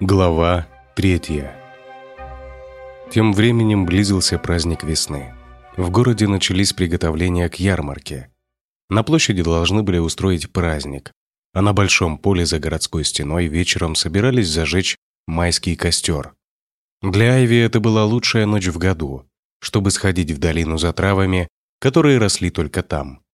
Глава третья Тем временем близился праздник весны. В городе начались приготовления к ярмарке. На площади должны были устроить праздник, а на большом поле за городской стеной вечером собирались зажечь майский костер. Для Айви это была лучшая ночь в году, чтобы сходить в долину за травами, которые росли только там.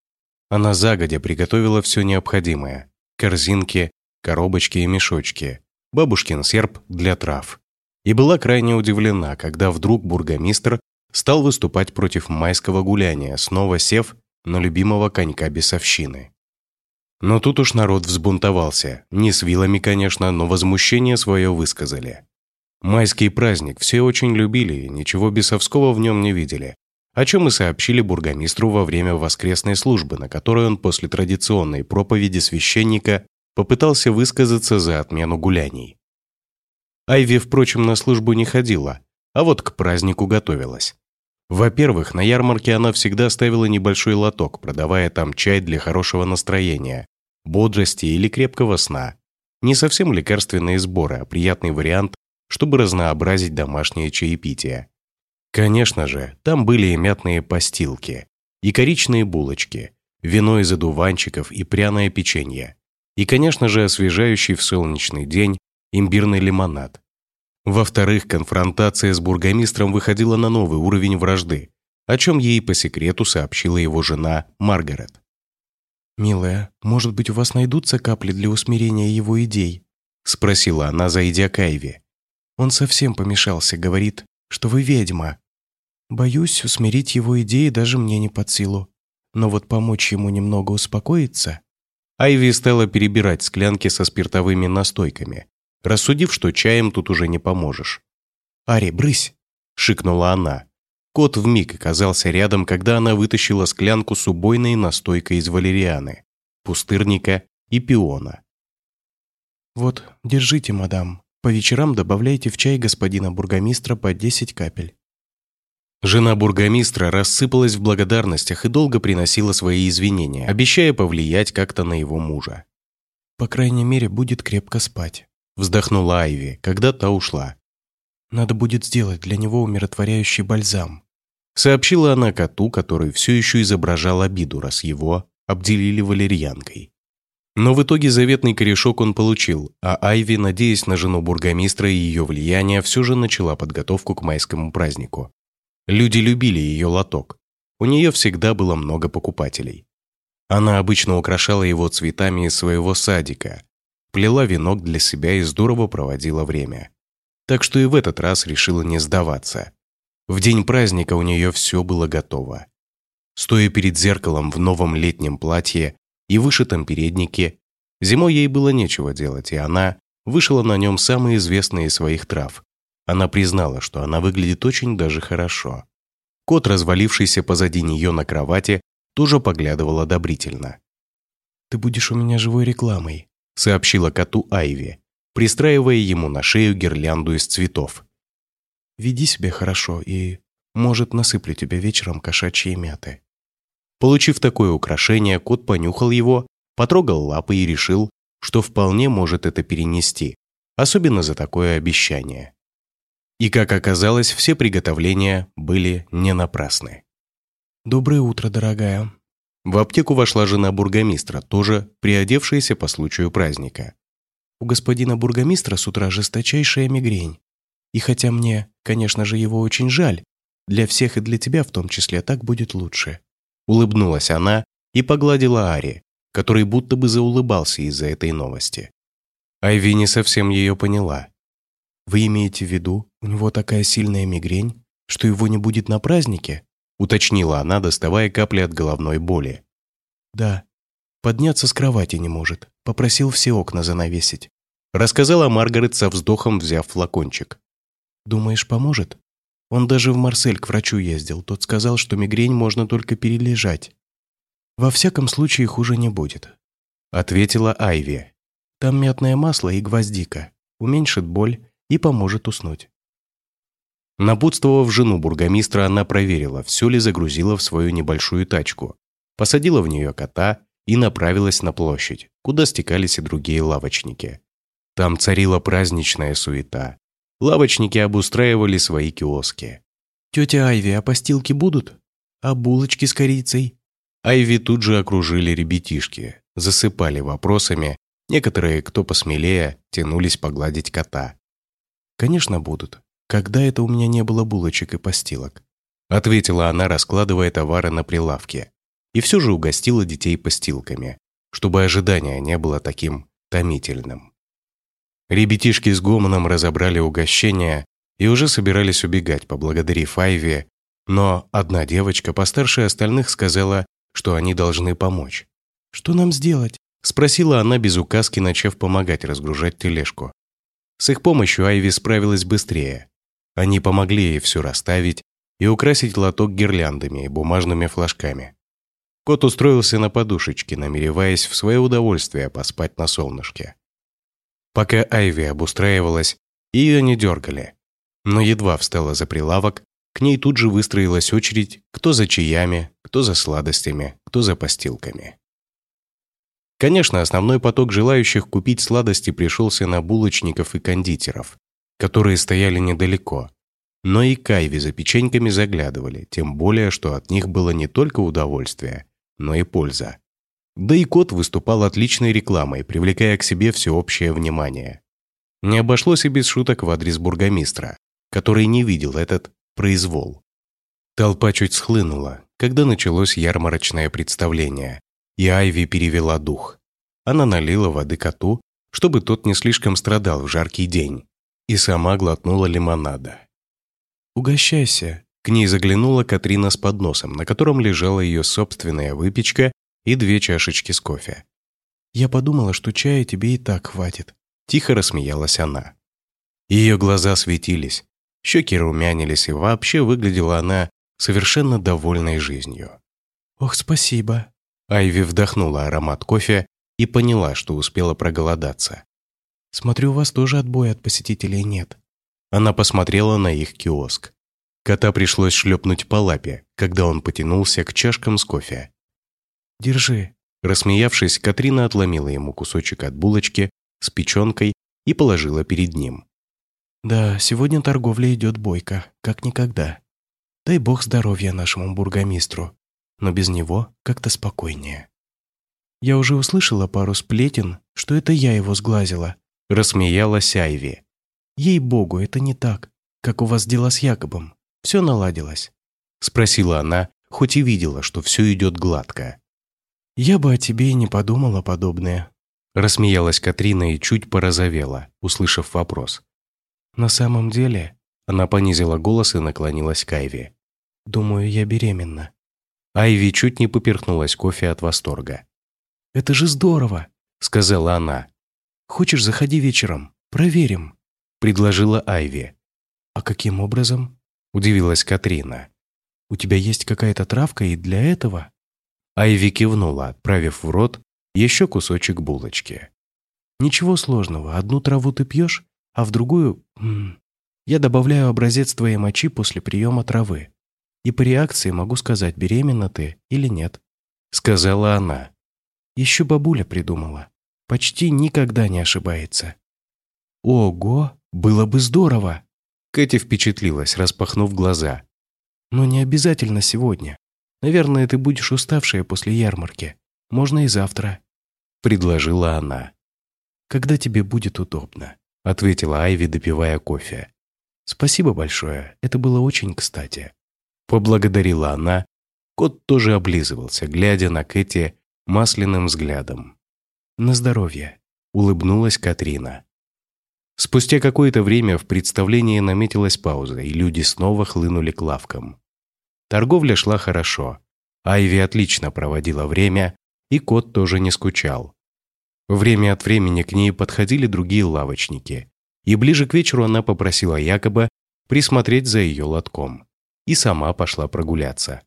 Она загодя приготовила все необходимое – корзинки, коробочки и мешочки, бабушкин серп для трав. И была крайне удивлена, когда вдруг бургомистр стал выступать против майского гуляния, снова сев на любимого конька бесовщины. Но тут уж народ взбунтовался, не с вилами, конечно, но возмущение свое высказали. Майский праздник все очень любили и ничего бесовского в нем не видели, о чем и сообщили бургомистру во время воскресной службы, на которой он после традиционной проповеди священника попытался высказаться за отмену гуляний. Айви, впрочем, на службу не ходила, а вот к празднику готовилась. Во-первых, на ярмарке она всегда ставила небольшой лоток, продавая там чай для хорошего настроения, бодрости или крепкого сна. Не совсем лекарственные сборы, а приятный вариант, чтобы разнообразить домашнее чаепитие. Конечно же, там были и мятные постилки, и коричные булочки, вино из одуванчиков и пряное печенье. И, конечно же, освежающий в солнечный день имбирный лимонад. Во-вторых, конфронтация с бургомистром выходила на новый уровень вражды, о чем ей по секрету сообщила его жена Маргарет. «Милая, может быть, у вас найдутся капли для усмирения его идей?» – спросила она, зайдя к Айве. «Он совсем помешался, говорит, что вы ведьма. Боюсь, усмирить его идеи даже мне не под силу. Но вот помочь ему немного успокоиться...» Айви стала перебирать склянки со спиртовыми настойками, рассудив, что чаем тут уже не поможешь. «Ари, брысь!» – шикнула она. Кот вмиг оказался рядом, когда она вытащила склянку с убойной настойкой из валерианы, пустырника и пиона. «Вот, держите, мадам. По вечерам добавляйте в чай господина бургомистра по 10 капель». Жена бургомистра рассыпалась в благодарностях и долго приносила свои извинения, обещая повлиять как-то на его мужа. «По крайней мере, будет крепко спать», – вздохнула Айви, когда та ушла. «Надо будет сделать для него умиротворяющий бальзам. Сообщила она коту, который все еще изображал обиду, раз его обделили валерьянкой. Но в итоге заветный корешок он получил, а Айви, надеясь на жену бургомистра и ее влияние, все же начала подготовку к майскому празднику. Люди любили ее лоток. У нее всегда было много покупателей. Она обычно украшала его цветами из своего садика, плела венок для себя и здорово проводила время. Так что и в этот раз решила не сдаваться. В день праздника у нее все было готово. Стоя перед зеркалом в новом летнем платье и вышитом переднике, зимой ей было нечего делать, и она вышила на нем самые известные из своих трав. Она признала, что она выглядит очень даже хорошо. Кот, развалившийся позади нее на кровати, тоже поглядывал одобрительно. «Ты будешь у меня живой рекламой», — сообщила коту Айви, пристраивая ему на шею гирлянду из цветов. Веди себя хорошо и, может, насыплю тебе вечером кошачьи мяты». Получив такое украшение, кот понюхал его, потрогал лапы и решил, что вполне может это перенести, особенно за такое обещание. И, как оказалось, все приготовления были не напрасны. «Доброе утро, дорогая». В аптеку вошла жена бургомистра, тоже приодевшаяся по случаю праздника. «У господина бургомистра с утра жесточайшая мигрень. И хотя мне, конечно же, его очень жаль, для всех и для тебя в том числе так будет лучше». Улыбнулась она и погладила Ари, который будто бы заулыбался из-за этой новости. Айви не совсем ее поняла. «Вы имеете в виду, у него такая сильная мигрень, что его не будет на празднике?» уточнила она, доставая капли от головной боли. «Да. Подняться с кровати не может. Попросил все окна занавесить», рассказала Маргарет со вздохом, взяв флакончик. Думаешь, поможет? Он даже в Марсель к врачу ездил. Тот сказал, что мигрень можно только перележать. Во всяком случае, хуже не будет. Ответила Айви. Там мятное масло и гвоздика. Уменьшит боль и поможет уснуть. Напутствовав жену бургомистра, она проверила, все ли загрузила в свою небольшую тачку. посадила в нее кота и направилась на площадь, куда стекались и другие лавочники. Там царила праздничная суета. Лавочники обустраивали свои киоски. «Тетя Айви, а постилки будут? А булочки с корицей?» Айви тут же окружили ребятишки, засыпали вопросами, некоторые, кто посмелее, тянулись погладить кота. «Конечно будут. Когда это у меня не было булочек и постилок?» Ответила она, раскладывая товары на прилавке. И все же угостила детей постилками, чтобы ожидание не было таким томительным. Ребятишки с гомоном разобрали угощения и уже собирались убегать, поблагодарив Айве, но одна девочка постарше остальных сказала, что они должны помочь. «Что нам сделать?» – спросила она без указки, начав помогать разгружать тележку. С их помощью Айви справилась быстрее. Они помогли ей все расставить и украсить лоток гирляндами и бумажными флажками. Кот устроился на подушечке, намереваясь в свое удовольствие поспать на солнышке. Пока Айви обустраивалась, ее не дергали. Но едва встала за прилавок, к ней тут же выстроилась очередь, кто за чаями, кто за сладостями, кто за постилками. Конечно, основной поток желающих купить сладости пришелся на булочников и кондитеров, которые стояли недалеко. Но и Кайви за печеньками заглядывали, тем более, что от них было не только удовольствие, но и польза. Да и кот выступал отличной рекламой, привлекая к себе всеобщее внимание. Не обошлось и без шуток в адрес бургомистра, который не видел этот произвол. Толпа чуть схлынула, когда началось ярмарочное представление, и Айви перевела дух. Она налила воды коту, чтобы тот не слишком страдал в жаркий день, и сама глотнула лимонада. «Угощайся», к ней заглянула Катрина с подносом, на котором лежала ее собственная выпечка и две чашечки с кофе. «Я подумала, что чая тебе и так хватит», – тихо рассмеялась она. Ее глаза светились, щеки румянились, и вообще выглядела она совершенно довольной жизнью. «Ох, спасибо!» Айви вдохнула аромат кофе и поняла, что успела проголодаться. «Смотрю, у вас тоже отбоя от посетителей нет». Она посмотрела на их киоск. Кота пришлось шлепнуть по лапе, когда он потянулся к чашкам с кофе. «Держи». Рассмеявшись, Катрина отломила ему кусочек от булочки с печенкой и положила перед ним. «Да, сегодня торговля идет бойко, как никогда. Дай бог здоровья нашему бургомистру, но без него как-то спокойнее. Я уже услышала пару сплетен, что это я его сглазила», рассмеялась Айви. «Ей-богу, это не так, как у вас дела с Якобом все наладилось?» – спросила она, хоть и видела, что все идет гладко. «Я бы о тебе и не подумала подобное», – рассмеялась Катрина и чуть порозовела, услышав вопрос. «На самом деле...» – она понизила голос и наклонилась к Айви. «Думаю, я беременна». Айви чуть не поперхнулась кофе от восторга. «Это же здорово!» – сказала она. «Хочешь, заходи вечером, проверим», – предложила Айви. «А каким образом?» – удивилась Катрина. «У тебя есть какая-то травка и для этого?» Айви кивнула, отправив в рот еще кусочек булочки. «Ничего сложного, одну траву ты пьешь, а в другую... я добавляю образец твоей мочи после приема травы. И по реакции могу сказать, беременна ты или нет», — сказала она. Еще бабуля придумала. Почти никогда не ошибается. «Ого, было бы здорово!» Кэти впечатлилась, распахнув глаза. «Но не обязательно сегодня. Наверное, ты будешь уставшая после ярмарки. Можно и завтра», — предложила она. «Когда тебе будет удобно», — ответила Айви, допивая кофе. «Спасибо большое, это было очень кстати». Поблагодарила она. Кот тоже облизывался, глядя на Кэти масляным взглядом. «На здоровье», — улыбнулась Катрина. Спустя какое-то время в представлении наметилась пауза, и люди снова хлынули к лавкам. Торговля шла хорошо. Айви отлично проводила время, и кот тоже не скучал. Время от времени к ней подходили другие лавочники, и ближе к вечеру она попросила Якоба присмотреть за ее лотком, и сама пошла прогуляться.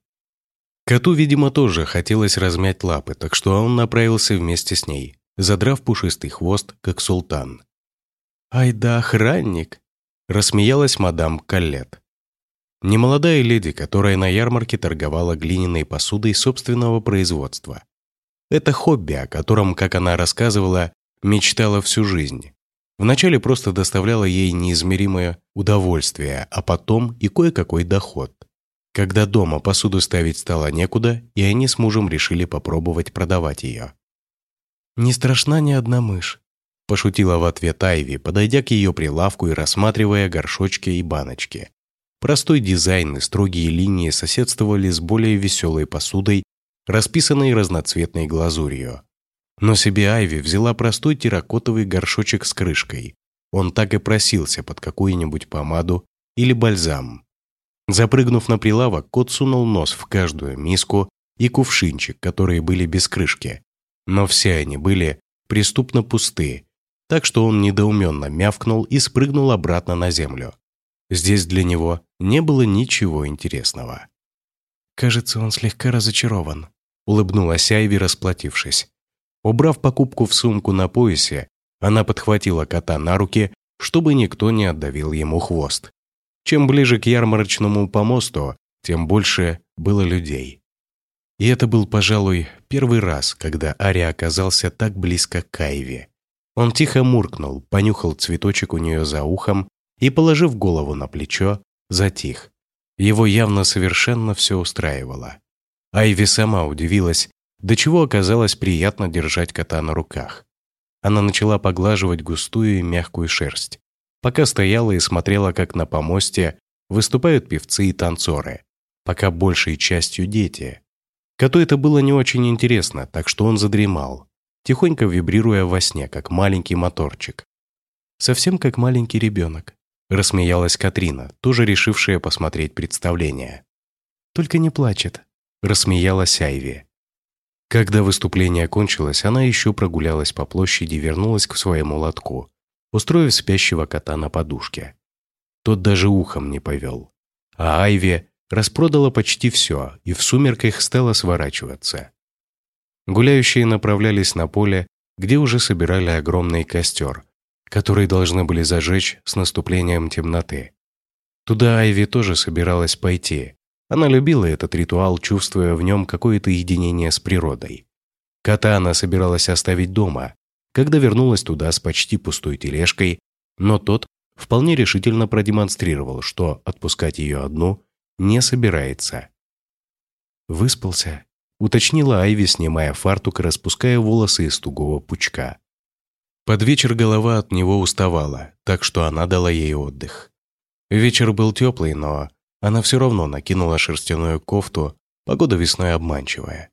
Коту, видимо, тоже хотелось размять лапы, так что он направился вместе с ней, задрав пушистый хвост, как султан. «Ай да охранник!» – рассмеялась мадам Каллет. Немолодая леди, которая на ярмарке торговала глиняной посудой собственного производства. Это хобби, о котором, как она рассказывала, мечтала всю жизнь. Вначале просто доставляло ей неизмеримое удовольствие, а потом и кое-какой доход. Когда дома посуду ставить стало некуда, и они с мужем решили попробовать продавать ее. «Не страшна ни одна мышь», – пошутила в ответ Айви, подойдя к ее прилавку и рассматривая горшочки и баночки. Простой дизайн и строгие линии соседствовали с более веселой посудой, расписанной разноцветной глазурью. Но себе Айви взяла простой терракотовый горшочек с крышкой. Он так и просился под какую-нибудь помаду или бальзам. Запрыгнув на прилавок, кот сунул нос в каждую миску и кувшинчик, которые были без крышки. Но все они были преступно пусты, так что он недоуменно мявкнул и спрыгнул обратно на землю. Здесь для него не было ничего интересного. «Кажется, он слегка разочарован», — улыбнулась Айви, расплатившись. Убрав покупку в сумку на поясе, она подхватила кота на руки, чтобы никто не отдавил ему хвост. Чем ближе к ярмарочному помосту, тем больше было людей. И это был, пожалуй, первый раз, когда Ари оказался так близко к Кайве. Он тихо муркнул, понюхал цветочек у нее за ухом и, положив голову на плечо, затих. Его явно совершенно все устраивало. Айви сама удивилась, до чего оказалось приятно держать кота на руках. Она начала поглаживать густую и мягкую шерсть, пока стояла и смотрела, как на помосте выступают певцы и танцоры, пока большей частью дети. Коту это было не очень интересно, так что он задремал, тихонько вибрируя во сне, как маленький моторчик. Совсем как маленький ребенок. Рассмеялась Катрина, тоже решившая посмотреть представление. «Только не плачет», — рассмеялась Айви. Когда выступление кончилось, она еще прогулялась по площади и вернулась к своему лотку, устроив спящего кота на подушке. Тот даже ухом не повел. А Айви распродала почти все, и в сумерках стала сворачиваться. Гуляющие направлялись на поле, где уже собирали огромный костер, который должны были зажечь с наступлением темноты. Туда Айви тоже собиралась пойти, она любила этот ритуал, чувствуя в нем какое-то единение с природой. Кота она собиралась оставить дома, когда вернулась туда с почти пустой тележкой, но тот вполне решительно продемонстрировал, что отпускать ее одну не собирается. «Выспался», — уточнила Айви, снимая фартук и распуская волосы из тугого пучка. Под вечер голова от него уставала, так что она дала ей отдых. Вечер был теплый, но она все равно накинула шерстяную кофту, погода весной обманчивая.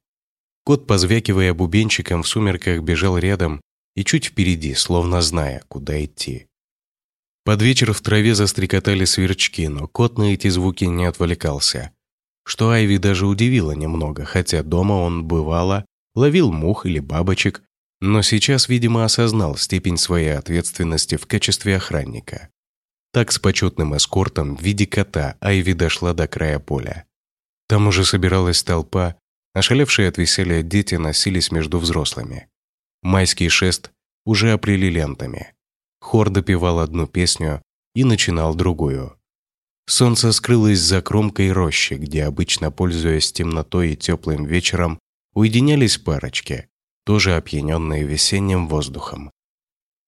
Кот, позвякивая бубенчиком в сумерках, бежал рядом и чуть впереди, словно зная, куда идти. Под вечер в траве застрекотали сверчки, но кот на эти звуки не отвлекался. Что Айви даже удивило немного, хотя дома он, бывало, ловил мух или бабочек, но сейчас, видимо, осознал степень своей ответственности в качестве охранника. Так с почетным эскортом в виде кота Айви дошла до края поля. Там уже собиралась толпа, ошалевшие от веселья дети носились между взрослыми. Майский шест уже опрели лентами. Хор допевал одну песню и начинал другую. Солнце скрылось за кромкой рощи, где обычно, пользуясь темнотой и теплым вечером, уединялись парочки, тоже опьяненные весенним воздухом.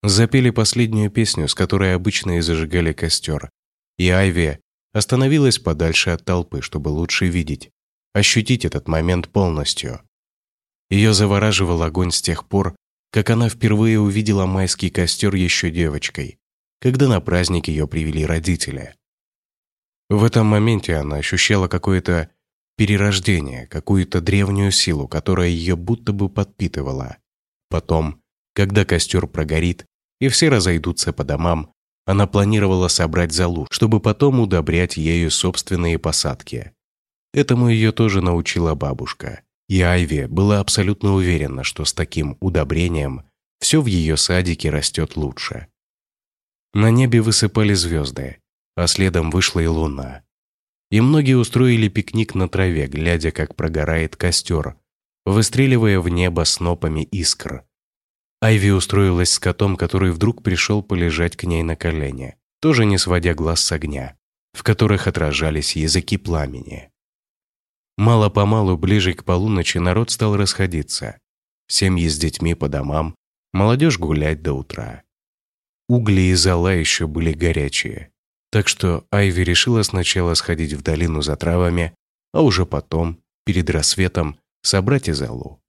Запели последнюю песню, с которой обычно и зажигали костер. И Айви остановилась подальше от толпы, чтобы лучше видеть, ощутить этот момент полностью. Ее завораживал огонь с тех пор, как она впервые увидела майский костер еще девочкой, когда на праздник ее привели родители. В этом моменте она ощущала какое-то перерождение, какую-то древнюю силу, которая ее будто бы подпитывала. Потом, когда костер прогорит, и все разойдутся по домам, она планировала собрать залу, чтобы потом удобрять ею собственные посадки. Этому ее тоже научила бабушка. И Айви была абсолютно уверена, что с таким удобрением все в ее садике растет лучше. На небе высыпали звезды, а следом вышла и луна. И многие устроили пикник на траве, глядя, как прогорает костер, выстреливая в небо снопами искр, Айви устроилась с котом, который вдруг пришел полежать к ней на колени, тоже не сводя глаз с огня. в которых отражались языки пламени. Мало-помалу, ближе к полуночи, народ стал расходиться. Семьи с детьми по домам, молодежь гулять до утра. Угли и зола еще были горячие, так что Айви решила сначала сходить в долину за травами, а уже потом, перед рассветом, собрать и золу.